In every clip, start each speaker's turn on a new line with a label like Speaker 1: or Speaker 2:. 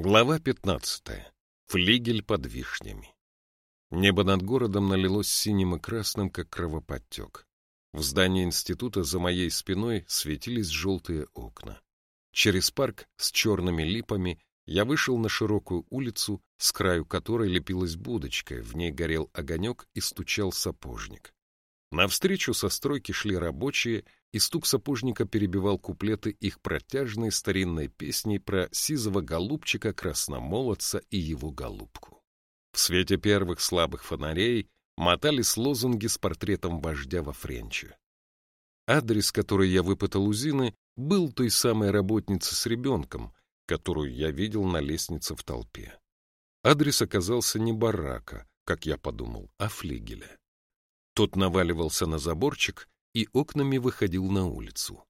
Speaker 1: Глава 15. Флигель под вишнями. Небо над городом налилось синим и красным, как кровоподтек. В здании института за моей спиной светились желтые окна. Через парк с черными липами я вышел на широкую улицу, с краю которой лепилась будочка, в ней горел огонек и стучал сапожник. Навстречу со стройки шли рабочие, и стук сапожника перебивал куплеты их протяжной старинной песни про сизого голубчика, красномолодца и его голубку. В свете первых слабых фонарей мотались лозунги с портретом вождя во Френче. Адрес, который я выпытал у Зины, был той самой работницы с ребенком, которую я видел на лестнице в толпе. Адрес оказался не барака, как я подумал, а флигеля. Тот наваливался на заборчик и окнами выходил на улицу.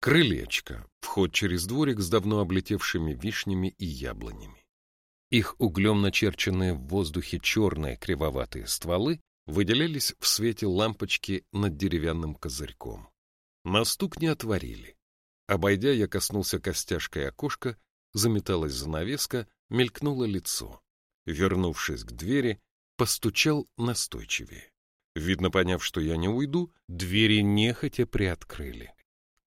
Speaker 1: Крылечко, вход через дворик с давно облетевшими вишнями и яблонями. Их углем начерченные в воздухе черные кривоватые стволы выделялись в свете лампочки над деревянным козырьком. На стук не отворили. Обойдя, я коснулся костяшкой окошка, заметалась занавеска, мелькнуло лицо. Вернувшись к двери, постучал настойчивее. Видно, поняв, что я не уйду, двери нехотя приоткрыли.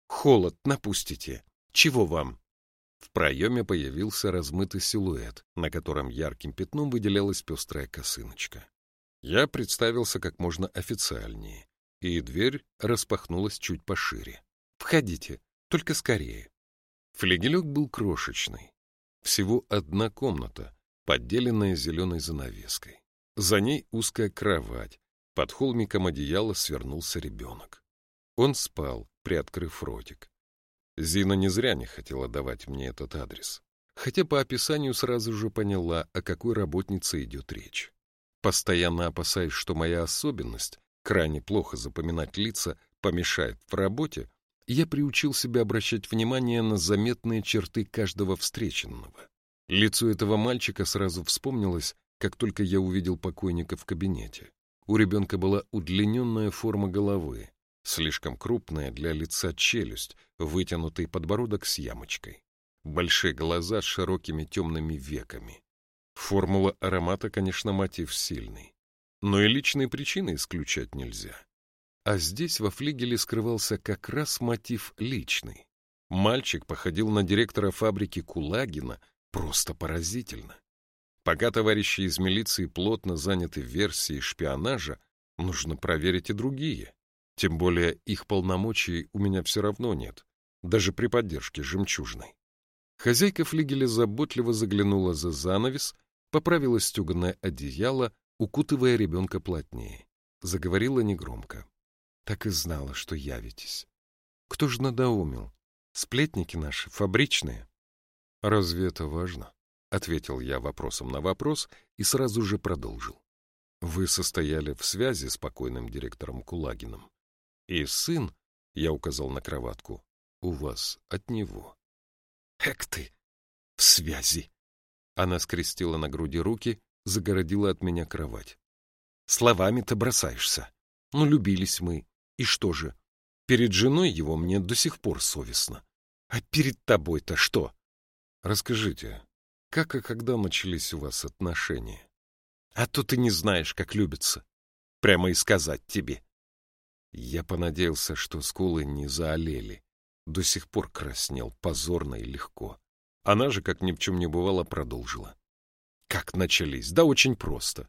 Speaker 1: «Холод напустите! Чего вам?» В проеме появился размытый силуэт, на котором ярким пятном выделялась пестрая косыночка. Я представился как можно официальнее, и дверь распахнулась чуть пошире. «Входите, только скорее». Флегелек был крошечный. Всего одна комната, подделенная зеленой занавеской. За ней узкая кровать, под холмиком одеяла свернулся ребенок. Он спал, приоткрыв ротик. Зина не зря не хотела давать мне этот адрес, хотя по описанию сразу же поняла, о какой работнице идет речь. Постоянно опасаясь, что моя особенность, крайне плохо запоминать лица, помешает в работе, я приучил себя обращать внимание на заметные черты каждого встреченного. Лицо этого мальчика сразу вспомнилось, как только я увидел покойника в кабинете. У ребенка была удлиненная форма головы, слишком крупная для лица челюсть, вытянутый подбородок с ямочкой, большие глаза с широкими темными веками. Формула аромата, конечно, мотив сильный, но и личные причины исключать нельзя. А здесь во флигеле скрывался как раз мотив личный. Мальчик походил на директора фабрики Кулагина просто поразительно. Пока товарищи из милиции плотно заняты версией шпионажа, нужно проверить и другие. Тем более их полномочий у меня все равно нет, даже при поддержке жемчужной. Хозяйка флигеля заботливо заглянула за занавес, поправила стеганое одеяло, укутывая ребенка плотнее. Заговорила негромко. Так и знала, что явитесь. Кто ж надоумил? Сплетники наши, фабричные. Разве это важно? Ответил я вопросом на вопрос и сразу же продолжил. Вы состояли в связи с покойным директором Кулагиным. И сын, я указал на кроватку, у вас от него. Эк ты! В связи! Она скрестила на груди руки, загородила от меня кровать. Словами-то бросаешься. Ну, любились мы. И что же? Перед женой его мне до сих пор совестно. А перед тобой-то что? Расскажите, как и когда начались у вас отношения? А то ты не знаешь, как любится. Прямо и сказать тебе. Я понадеялся, что скулы не заолели. До сих пор краснел, позорно и легко. Она же, как ни в чем не бывало, продолжила. Как начались? Да очень просто.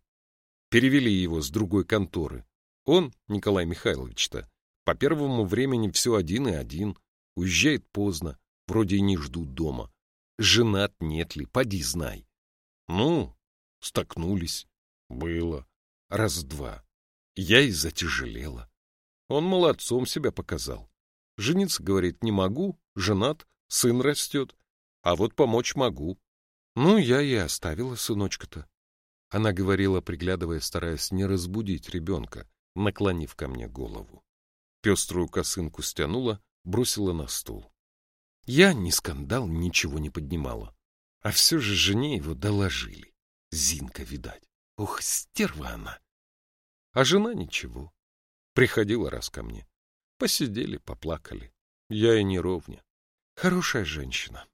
Speaker 1: Перевели его с другой конторы. Он, Николай Михайлович-то, по первому времени все один и один. Уезжает поздно, вроде и не ждут дома женат нет ли, поди знай. Ну, столкнулись. Было. Раз-два. Я и затяжелела. Он молодцом себя показал. Жениться, говорит, не могу, женат, сын растет, а вот помочь могу. Ну, я и оставила сыночка-то. Она говорила, приглядывая, стараясь не разбудить ребенка, наклонив ко мне голову. Пеструю косынку стянула, бросила на стул. Я ни скандал, ничего не поднимала. А все же жене его доложили. Зинка, видать. Ух, стерва она. А жена ничего. Приходила раз ко мне. Посидели, поплакали. Я и не ровня. Хорошая женщина.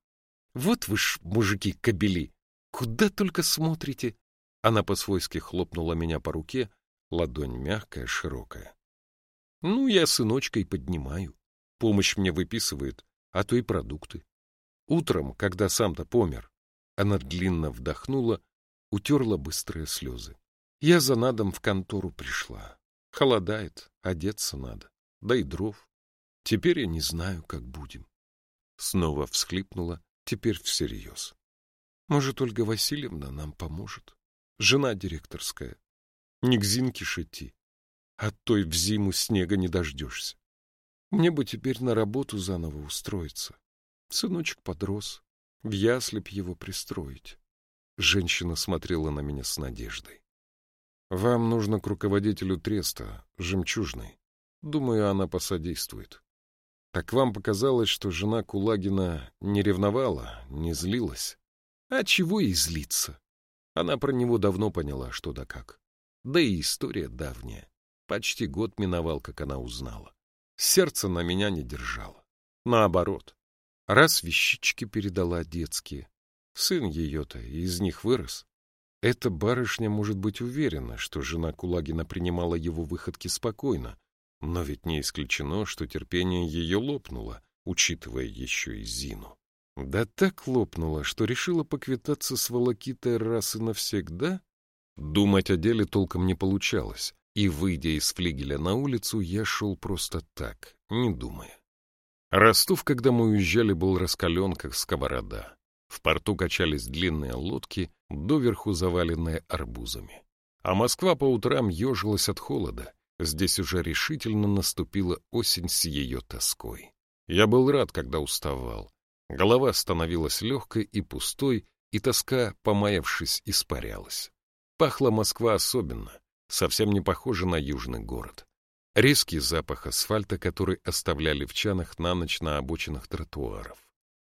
Speaker 1: Вот вы ж, мужики, кобели, Куда только смотрите? Она по-свойски хлопнула меня по руке, ладонь мягкая, широкая. Ну, я сыночкой поднимаю. Помощь мне выписывает, а то и продукты. Утром, когда сам-то помер, она длинно вдохнула, утерла быстрые слезы. Я за надом в контору пришла. Холодает, одеться надо, да и дров. Теперь я не знаю, как будем. Снова всхлипнула, теперь всерьез. Может, Ольга Васильевна нам поможет? Жена директорская. Не к Зинке шити, а той в зиму снега не дождешься. Мне бы теперь на работу заново устроиться. Сыночек подрос, в ясли б его пристроить. Женщина смотрела на меня с надеждой. Вам нужно к руководителю треста, жемчужной. Думаю, она посодействует. Так вам показалось, что жена Кулагина не ревновала, не злилась? А чего и злиться? Она про него давно поняла, что да как. Да и история давняя. Почти год миновал, как она узнала. Сердце на меня не держало. Наоборот. Раз вещички передала детские, сын ее-то из них вырос. Эта барышня может быть уверена, что жена Кулагина принимала его выходки спокойно, но ведь не исключено, что терпение ее лопнуло, учитывая еще и Зину. Да так лопнуло, что решила поквитаться с волокитой раз и навсегда? Думать о деле толком не получалось, и, выйдя из флигеля на улицу, я шел просто так, не думая. Ростов, когда мы уезжали, был раскален, как сковорода. В порту качались длинные лодки, доверху заваленные арбузами. А Москва по утрам ежилась от холода. Здесь уже решительно наступила осень с ее тоской. Я был рад, когда уставал. Голова становилась легкой и пустой, и тоска, помаявшись, испарялась. Пахла Москва особенно, совсем не похожа на южный город. Резкий запах асфальта, который оставляли в чанах на ночь на обочинах тротуаров.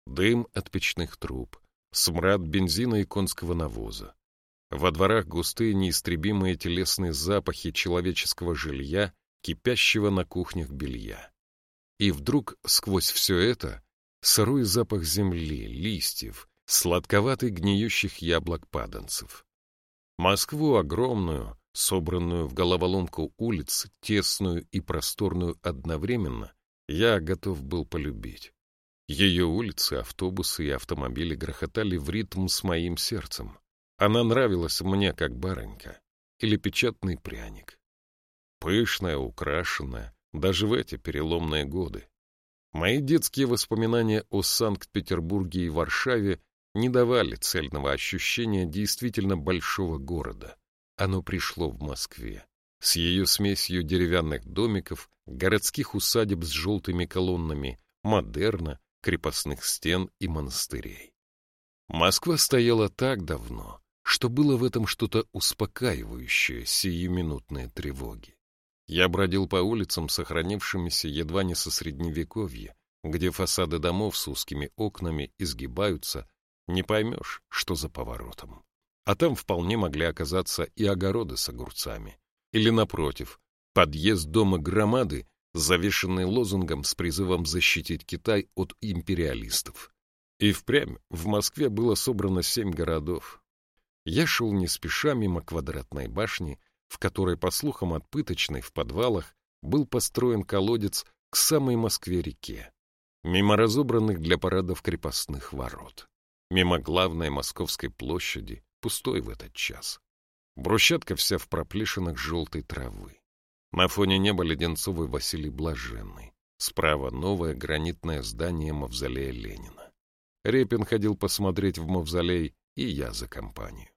Speaker 1: Дым от печных труб, смрад бензина и конского навоза. Во дворах густые неистребимые телесные запахи человеческого жилья, кипящего на кухнях белья. И вдруг сквозь все это сырой запах земли, листьев, сладковатый гниющих яблок-паданцев. Москву огромную, собранную в головоломку улиц, тесную и просторную одновременно, я готов был полюбить. Ее улицы, автобусы и автомобили грохотали в ритм с моим сердцем. Она нравилась мне, как барынька или печатный пряник. Пышная, украшенная, даже в эти переломные годы. Мои детские воспоминания о Санкт-Петербурге и Варшаве не давали цельного ощущения действительно большого города. Оно пришло в Москве. С ее смесью деревянных домиков, городских усадеб с желтыми колоннами, модерна, крепостных стен и монастырей. Москва стояла так давно, что было в этом что-то успокаивающее сиюминутные тревоги. Я бродил по улицам, сохранившимися едва не со средневековья, где фасады домов с узкими окнами изгибаются, не поймешь, что за поворотом. А там вполне могли оказаться и огороды с огурцами. Или, напротив, подъезд дома громады, завешенный лозунгом с призывом защитить Китай от империалистов. И впрямь в Москве было собрано семь городов. Я шел не спеша мимо квадратной башни, в которой, по слухам от пыточной, в подвалах был построен колодец к самой Москве-реке, мимо разобранных для парадов крепостных ворот, мимо главной Московской площади, пустой в этот час. Брусчатка вся в проплешинах желтой травы. На фоне неба Леденцовый Василий Блаженный. Справа новое гранитное здание мавзолея Ленина. Репин ходил посмотреть в мавзолей, и я за компанию.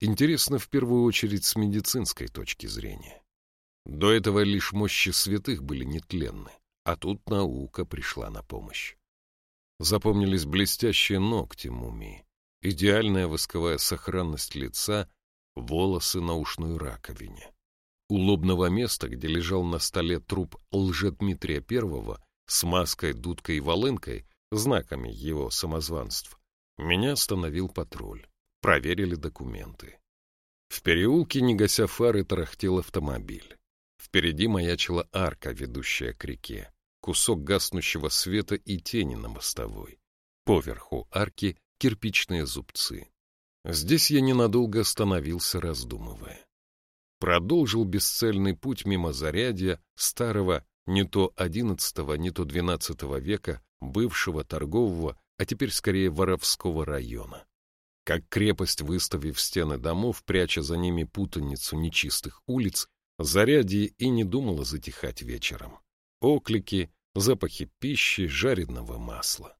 Speaker 1: Интересно в первую очередь с медицинской точки зрения. До этого лишь мощи святых были нетленны, а тут наука пришла на помощь. Запомнились блестящие ногти мумии, идеальная восковая сохранность лица, волосы на ушной раковине. У лобного места, где лежал на столе труп Лжедмитрия Первого с маской, дудкой и волынкой, знаками его самозванств, меня остановил патруль. Проверили документы. В переулке, не гася фары, тарахтел автомобиль. Впереди маячила арка, ведущая к реке. Кусок гаснущего света и тени на мостовой. Поверху арки кирпичные зубцы. Здесь я ненадолго остановился, раздумывая. Продолжил бесцельный путь мимо зарядья старого не то XI, не то XII века бывшего торгового, а теперь скорее воровского района. Как крепость, выставив стены домов, пряча за ними путаницу нечистых улиц, Зарядье и не думала затихать вечером. Оклики, запахи пищи, жареного масла.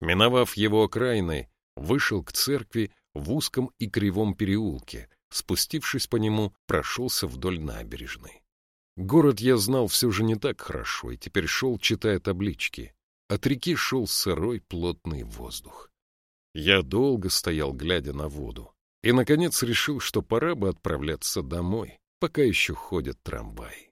Speaker 1: Миновав его окраины, вышел к церкви в узком и кривом переулке, спустившись по нему, прошелся вдоль набережной. Город я знал все же не так хорошо, и теперь шел, читая таблички. От реки шел сырой плотный воздух. Я долго стоял, глядя на воду, и, наконец, решил, что пора бы отправляться домой, пока еще ходят трамваи.